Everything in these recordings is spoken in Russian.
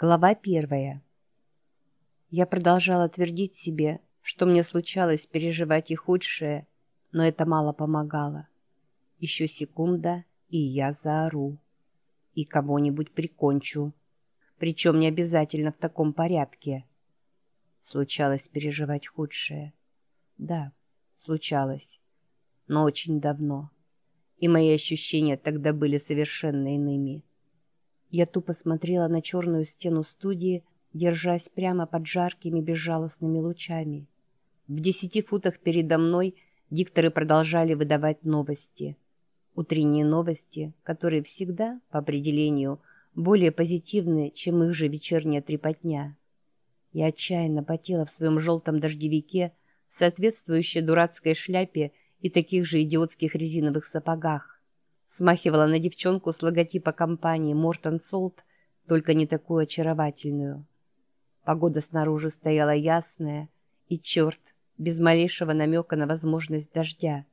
Глава первая. Я продолжала твердить себе, что мне случалось переживать и худшее, но это мало помогало. Еще секунда, и я заору. И кого-нибудь прикончу. Причем не обязательно в таком порядке. Случалось переживать худшее. Да, случалось. Но очень давно. И мои ощущения тогда были совершенно иными. Я тупо смотрела на черную стену студии, держась прямо под жаркими безжалостными лучами. В десяти футах передо мной дикторы продолжали выдавать новости. Утренние новости, которые всегда, по определению, более позитивны, чем их же вечерняя трепотня. Я отчаянно потела в своем желтом дождевике, соответствующей дурацкой шляпе и таких же идиотских резиновых сапогах. Смахивала на девчонку с логотипа компании Мортон Солт, только не такую очаровательную. Погода снаружи стояла ясная, и черт, без малейшего намека на возможность дождя.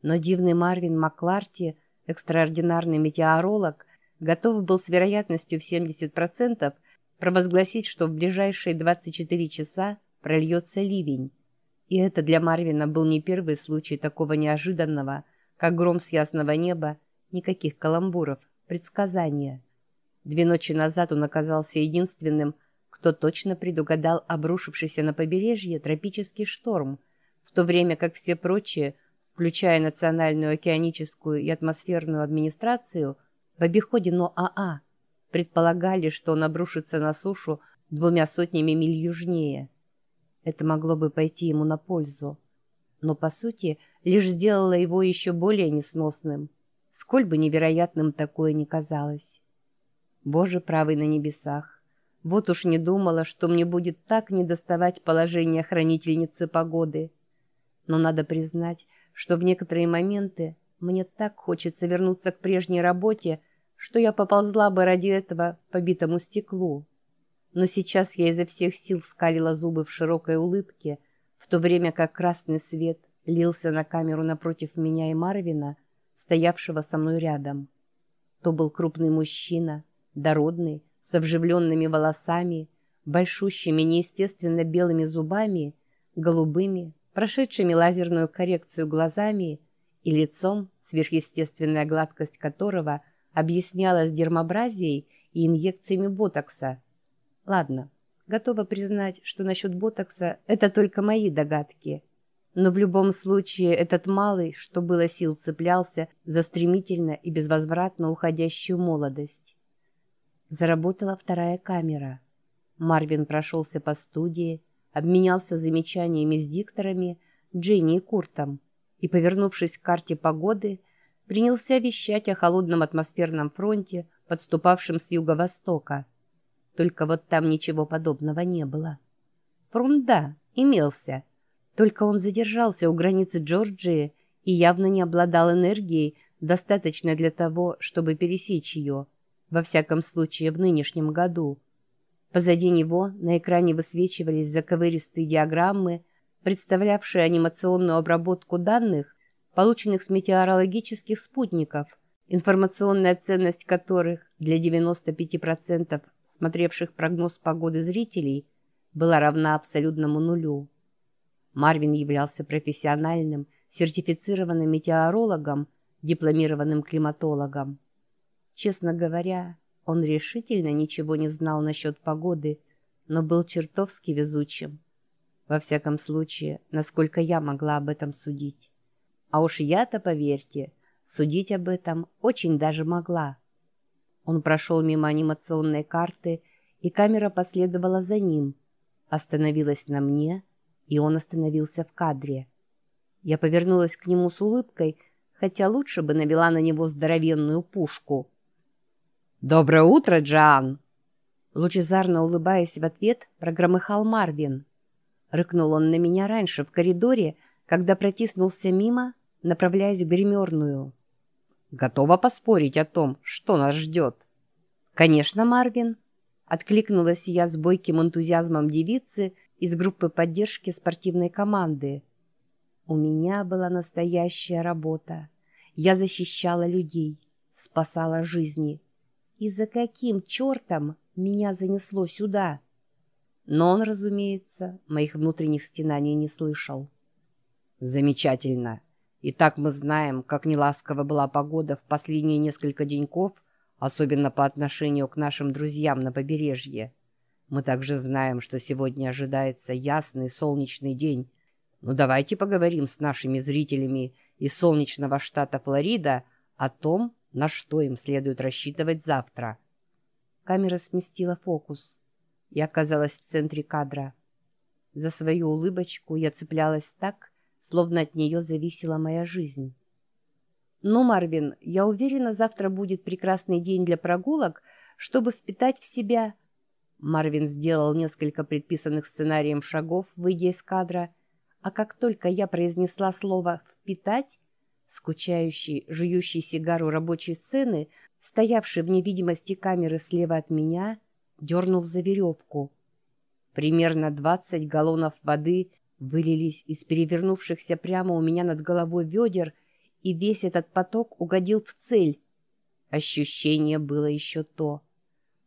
Но дивный Марвин Макларти, экстраординарный метеоролог, готов был с вероятностью в 70% провозгласить, что в ближайшие 24 часа прольется ливень. И это для Марвина был не первый случай такого неожиданного, как гром с ясного неба Никаких каламбуров, предсказания. Две ночи назад он оказался единственным, кто точно предугадал обрушившийся на побережье тропический шторм, в то время как все прочие, включая Национальную океаническую и атмосферную администрацию, в обиходе НОАА, предполагали, что он обрушится на сушу двумя сотнями миль южнее. Это могло бы пойти ему на пользу, но, по сути, лишь сделало его еще более несносным – сколь бы невероятным такое ни казалось. Боже правый на небесах, вот уж не думала, что мне будет так недоставать положения хранительницы погоды. Но надо признать, что в некоторые моменты мне так хочется вернуться к прежней работе, что я поползла бы ради этого по битому стеклу. Но сейчас я изо всех сил скалила зубы в широкой улыбке, в то время как красный свет лился на камеру напротив меня и Марвина — стоявшего со мной рядом. То был крупный мужчина, дородный, с обживленными волосами, большущими неестественно белыми зубами, голубыми, прошедшими лазерную коррекцию глазами и лицом, сверхъестественная гладкость которого объяснялась дермобразией и инъекциями ботокса. Ладно, готова признать, что насчет ботокса это только мои догадки – но в любом случае этот малый, что было сил, цеплялся за стремительно и безвозвратно уходящую молодость. Заработала вторая камера. Марвин прошелся по студии, обменялся замечаниями с дикторами, Дженни и Куртом и, повернувшись к карте погоды, принялся вещать о холодном атмосферном фронте, подступавшем с юго-востока. Только вот там ничего подобного не было. Фронт, да, имелся, только он задержался у границы Джорджии и явно не обладал энергией, достаточной для того, чтобы пересечь ее, во всяком случае в нынешнем году. Позади него на экране высвечивались заковыристые диаграммы, представлявшие анимационную обработку данных, полученных с метеорологических спутников, информационная ценность которых для 95% смотревших прогноз погоды зрителей была равна абсолютному нулю. Марвин являлся профессиональным, сертифицированным метеорологом, дипломированным климатологом. Честно говоря, он решительно ничего не знал насчет погоды, но был чертовски везучим. Во всяком случае, насколько я могла об этом судить. А уж я-то, поверьте, судить об этом очень даже могла. Он прошел мимо анимационной карты, и камера последовала за ним, остановилась на мне и он остановился в кадре. Я повернулась к нему с улыбкой, хотя лучше бы навела на него здоровенную пушку. «Доброе утро, Джан!» Лучезарно улыбаясь в ответ, прогромыхал Марвин. Рыкнул он на меня раньше в коридоре, когда протиснулся мимо, направляясь в гримерную. «Готова поспорить о том, что нас ждет?» «Конечно, Марвин!» Откликнулась я с бойким энтузиазмом девицы из группы поддержки спортивной команды. У меня была настоящая работа. Я защищала людей, спасала жизни. И за каким чертом меня занесло сюда. Но он, разумеется, моих внутренних стенаний не слышал. Замечательно. Итак, мы знаем, как неласкова была погода в последние несколько деньков, особенно по отношению к нашим друзьям на побережье. Мы также знаем, что сегодня ожидается ясный солнечный день. Ну давайте поговорим с нашими зрителями из солнечного штата Флорида о том, на что им следует рассчитывать завтра. Камера сместила фокус. Я оказалась в центре кадра. За свою улыбочку я цеплялась так, словно от нее зависела моя жизнь. «Ну, Марвин, я уверена, завтра будет прекрасный день для прогулок, чтобы впитать в себя...» Марвин сделал несколько предписанных сценарием шагов, выйдя из кадра, а как только я произнесла слово «впитать», скучающий, жующий сигару рабочей сцены, стоявший в невидимости камеры слева от меня, дернул за веревку. Примерно двадцать галлонов воды вылились из перевернувшихся прямо у меня над головой ведер, и весь этот поток угодил в цель. Ощущение было еще то.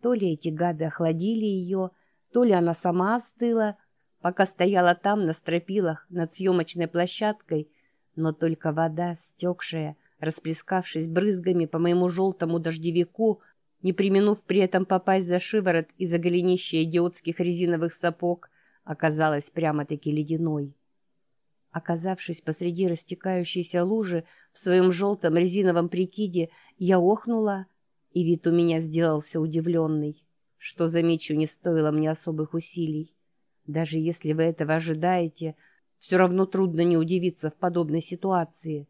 То ли эти гады охладили ее, то ли она сама остыла, пока стояла там на стропилах над съемочной площадкой, но только вода, стекшая, расплескавшись брызгами по моему желтому дождевику, не применув при этом попасть за шиворот и за голенище идиотских резиновых сапог, оказалась прямо-таки ледяной. Оказавшись посреди растекающейся лужи в своем желтом резиновом прикиде, я охнула, и вид у меня сделался удивленный, что, замечу, не стоило мне особых усилий. Даже если вы этого ожидаете, все равно трудно не удивиться в подобной ситуации.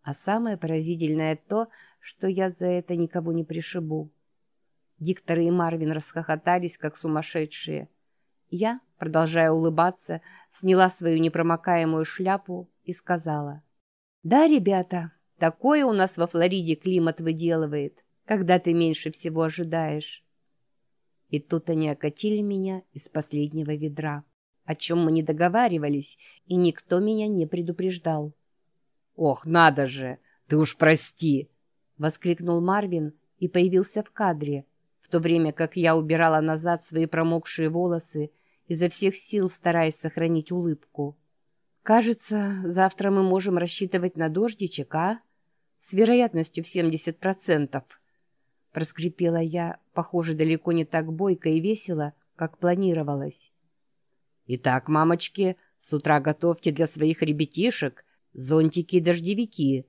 А самое поразительное то, что я за это никого не пришибу. Дикторы и Марвин расхохотались, как сумасшедшие. Я, продолжая улыбаться, сняла свою непромокаемую шляпу и сказала. «Да, ребята, такое у нас во Флориде климат выделывает, когда ты меньше всего ожидаешь». И тут они окатили меня из последнего ведра, о чем мы не договаривались, и никто меня не предупреждал. «Ох, надо же! Ты уж прости!» — воскликнул Марвин и появился в кадре, в то время как я убирала назад свои промокшие волосы, изо всех сил стараясь сохранить улыбку. «Кажется, завтра мы можем рассчитывать на дождичек, а? С вероятностью в 70%. Проскрипела я, похоже, далеко не так бойко и весело, как планировалось. «Итак, мамочки, с утра готовьте для своих ребятишек зонтики и дождевики.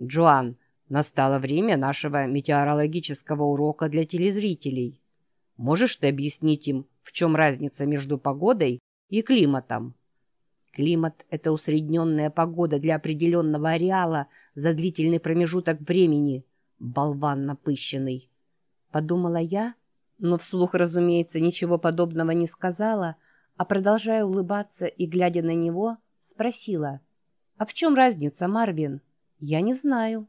Джоан, Настало время нашего метеорологического урока для телезрителей. Можешь ты объяснить им, в чем разница между погодой и климатом? Климат – это усредненная погода для определенного ареала за длительный промежуток времени. Болван напыщенный. Подумала я, но вслух, разумеется, ничего подобного не сказала, а, продолжая улыбаться и глядя на него, спросила. «А в чем разница, Марвин?» «Я не знаю».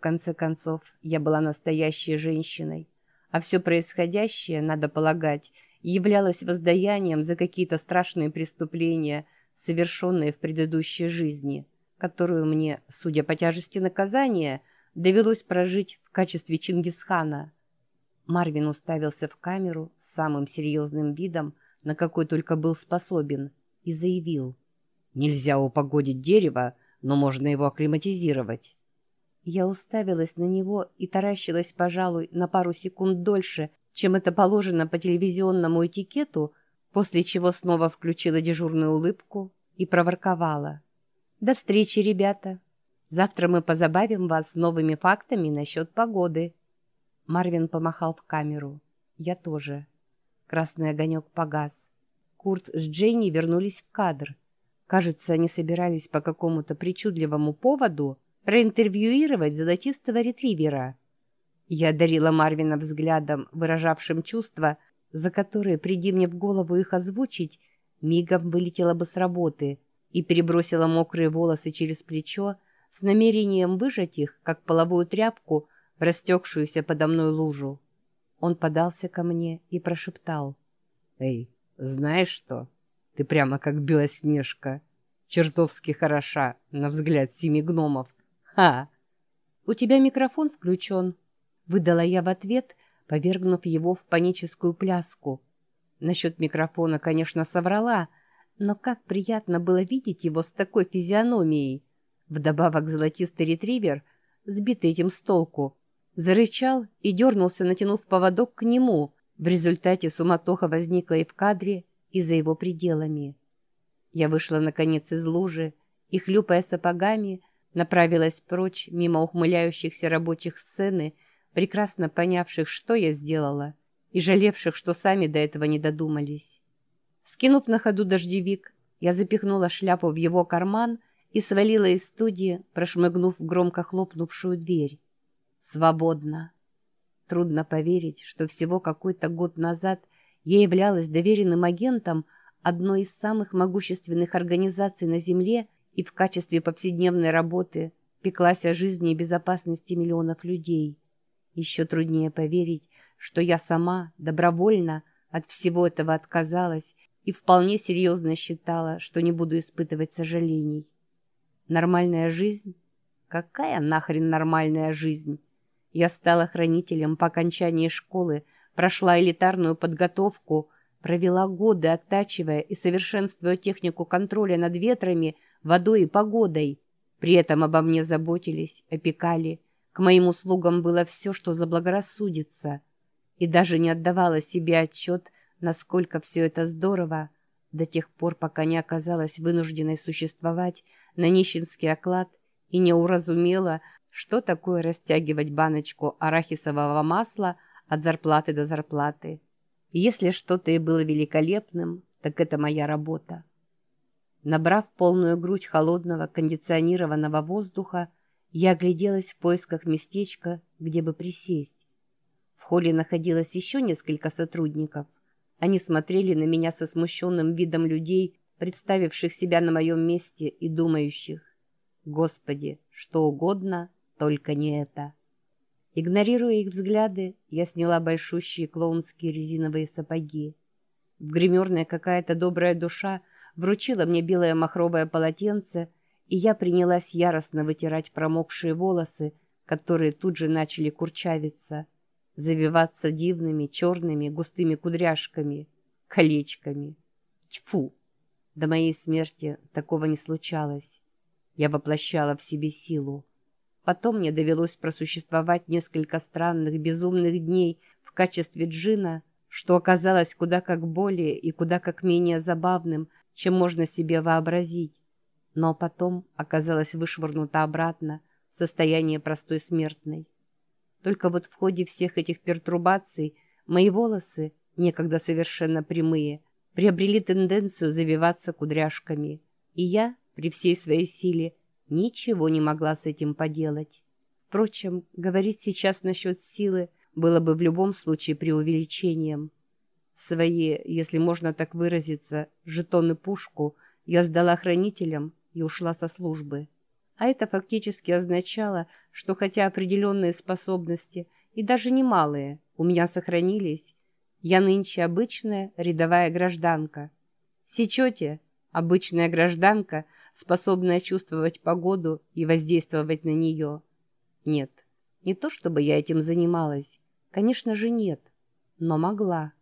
В конце концов, я была настоящей женщиной, а все происходящее, надо полагать, являлось воздаянием за какие-то страшные преступления, совершенные в предыдущей жизни, которую мне, судя по тяжести наказания, довелось прожить в качестве Чингисхана. Марвин уставился в камеру с самым серьезным видом, на какой только был способен, и заявил. «Нельзя упогодить дерево, но можно его акклиматизировать». Я уставилась на него и таращилась, пожалуй, на пару секунд дольше, чем это положено по телевизионному этикету, после чего снова включила дежурную улыбку и проворковала. «До встречи, ребята! Завтра мы позабавим вас новыми фактами насчет погоды». Марвин помахал в камеру. Я тоже. Красный огонек погас. Курт с Джейни вернулись в кадр. Кажется, они собирались по какому-то причудливому поводу – проинтервьюировать золотистого ретривера. Я дарила Марвина взглядом, выражавшим чувства, за которые, приди мне в голову их озвучить, мигом вылетела бы с работы и перебросила мокрые волосы через плечо с намерением выжать их, как половую тряпку, в растекшуюся подо мной лужу. Он подался ко мне и прошептал. «Эй, знаешь что? Ты прямо как Белоснежка. Чертовски хороша, на взгляд семи гномов. «Ха! У тебя микрофон включен», — выдала я в ответ, повергнув его в паническую пляску. Насчет микрофона, конечно, соврала, но как приятно было видеть его с такой физиономией. Вдобавок золотистый ретривер, сбитый этим с толку, зарычал и дернулся, натянув поводок к нему. В результате суматоха возникла и в кадре, и за его пределами. Я вышла, наконец, из лужи и, хлюпая сапогами, направилась прочь мимо ухмыляющихся рабочих сцены, прекрасно понявших, что я сделала, и жалевших, что сами до этого не додумались. Скинув на ходу дождевик, я запихнула шляпу в его карман и свалила из студии, прошмыгнув в громко хлопнувшую дверь. Свободно. Трудно поверить, что всего какой-то год назад я являлась доверенным агентом одной из самых могущественных организаций на Земле и в качестве повседневной работы пеклась о жизни и безопасности миллионов людей. Еще труднее поверить, что я сама добровольно от всего этого отказалась и вполне серьезно считала, что не буду испытывать сожалений. Нормальная жизнь? Какая нахрен нормальная жизнь? Я стала хранителем по окончании школы, прошла элитарную подготовку, провела годы, оттачивая и совершенствуя технику контроля над ветрами, водой и погодой. При этом обо мне заботились, опекали, к моим услугам было все, что заблагорассудится. И даже не отдавала себе отчет, насколько все это здорово, до тех пор, пока не оказалась вынужденной существовать на нищенский оклад и не уразумела, что такое растягивать баночку арахисового масла от зарплаты до зарплаты. Если что-то и было великолепным, так это моя работа. Набрав полную грудь холодного кондиционированного воздуха, я огляделась в поисках местечка, где бы присесть. В холле находилось еще несколько сотрудников. Они смотрели на меня со смущенным видом людей, представивших себя на моем месте и думающих. Господи, что угодно, только не это. Игнорируя их взгляды, я сняла большущие клоунские резиновые сапоги. В гримерной какая-то добрая душа вручила мне белое махровое полотенце – и я принялась яростно вытирать промокшие волосы, которые тут же начали курчавиться, завиваться дивными черными густыми кудряшками, колечками. Тьфу! До моей смерти такого не случалось. Я воплощала в себе силу. Потом мне довелось просуществовать несколько странных безумных дней в качестве джина, что оказалось куда как более и куда как менее забавным, чем можно себе вообразить но потом оказалась вышвырнута обратно в состояние простой смертной. Только вот в ходе всех этих пертурбаций мои волосы, некогда совершенно прямые, приобрели тенденцию завиваться кудряшками, и я, при всей своей силе, ничего не могла с этим поделать. Впрочем, говорить сейчас насчет силы было бы в любом случае преувеличением. Свои, если можно так выразиться, жетоны-пушку я сдала хранителям и ушла со службы. А это фактически означало, что хотя определенные способности, и даже немалые, у меня сохранились, я нынче обычная рядовая гражданка. Сечете? Обычная гражданка, способная чувствовать погоду и воздействовать на нее. Нет, не то чтобы я этим занималась. Конечно же нет, но могла.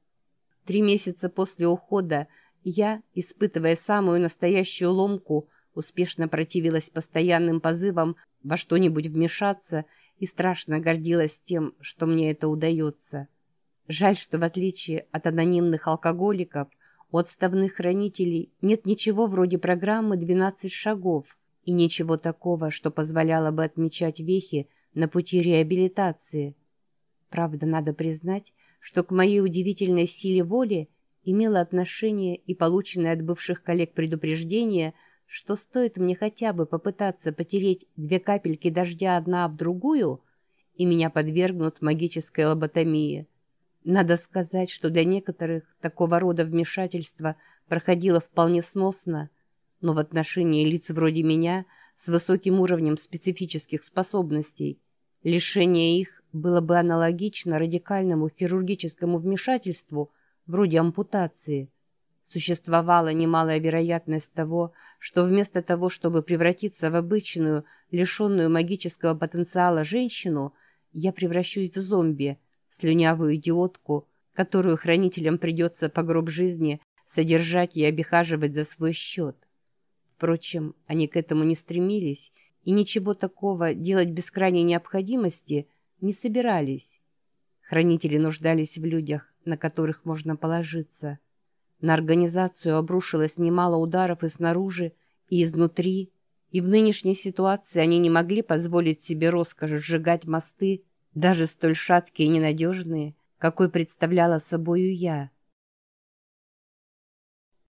Три месяца после ухода я, испытывая самую настоящую ломку, успешно противилась постоянным позывам во что-нибудь вмешаться и страшно гордилась тем, что мне это удается. Жаль, что в отличие от анонимных алкоголиков, отставных хранителей нет ничего вроде программы «12 шагов» и ничего такого, что позволяло бы отмечать вехи на пути реабилитации. Правда, надо признать, что к моей удивительной силе воли имело отношение и полученное от бывших коллег предупреждение – что стоит мне хотя бы попытаться потереть две капельки дождя одна об другую, и меня подвергнут магической лоботомии. Надо сказать, что для некоторых такого рода вмешательство проходило вполне сносно, но в отношении лиц вроде меня с высоким уровнем специфических способностей лишение их было бы аналогично радикальному хирургическому вмешательству вроде ампутации – Существовала немалая вероятность того, что вместо того, чтобы превратиться в обычную, лишенную магического потенциала женщину, я превращусь в зомби, слюнявую идиотку, которую хранителям придется по гроб жизни содержать и обихаживать за свой счет. Впрочем, они к этому не стремились и ничего такого делать без крайней необходимости не собирались. Хранители нуждались в людях, на которых можно положиться. На организацию обрушилось немало ударов и снаружи, и изнутри, и в нынешней ситуации они не могли позволить себе роскошь сжигать мосты, даже столь шаткие и ненадежные, какой представляла собою я.